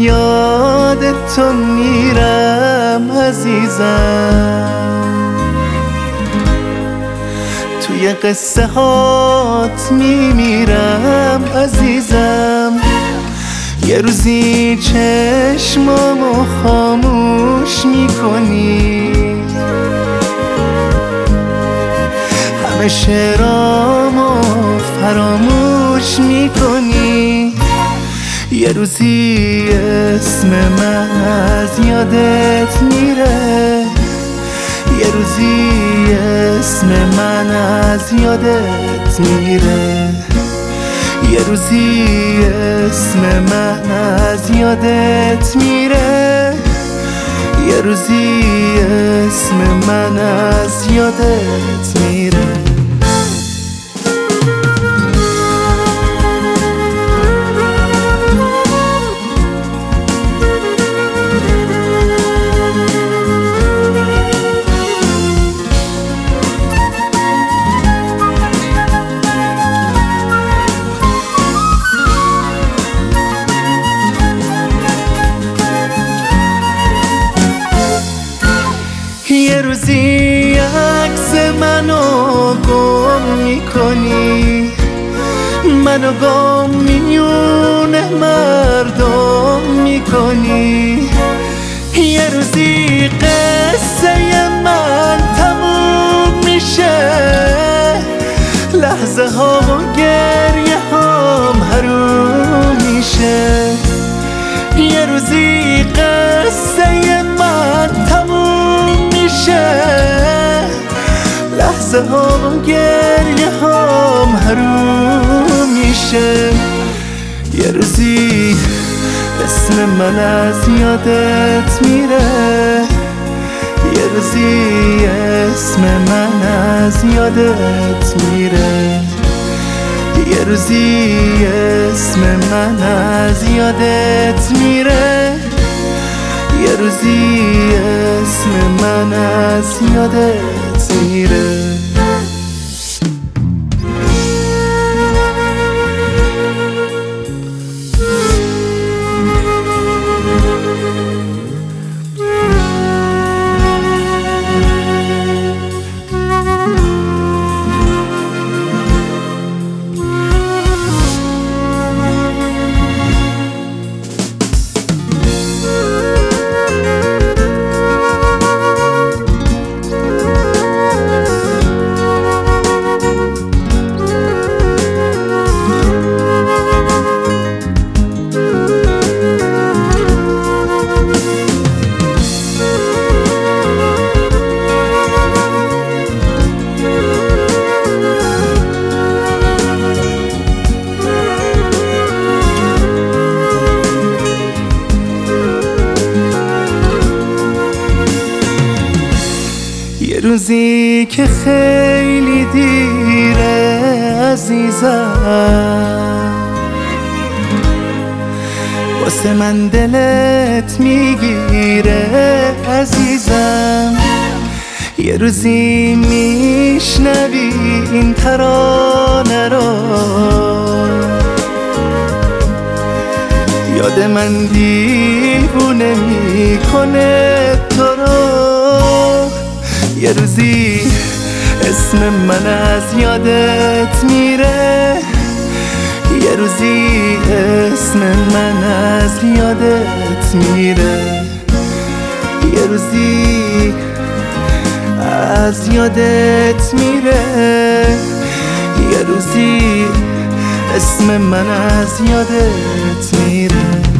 یاد تو میرم عزیزم. توی قصه هات میمیرم عزیزم. یه روزی چشمامو خاموش می‌کنی. همه شعرامو فراموش می‌کنی. یه روزی اسم من از یادت میره. یه روزی اسم من از یادت میره. یه روزی اسم من از یادت میره. یه روزی اسم من از یادت میره. روزی عکس منو گم می‌کنی. منو گم میونه مردم می‌کنی. یه روزی قصه من تموم میشه. لحظه ها و لحظه ها و گریه هم حروم میشه. یه روزی اسم من از یادت میره. یه روزی اسم من از یادت میره. یه روزی اسم من از یادت میره. یه روزی اسم من از یادت میره. روزی که خیلی دیره عزیزم. واسه من دلت می‌گیره عزیزم. یه روزی میشنوی این ترانه رو. یاد من دیوونه می‌کنه. یه روزی اسم من از یادت میره. یه روزی اسم من از یادت میره. یه روزی از یادت میره. یه روزی اسم من از یادت میره.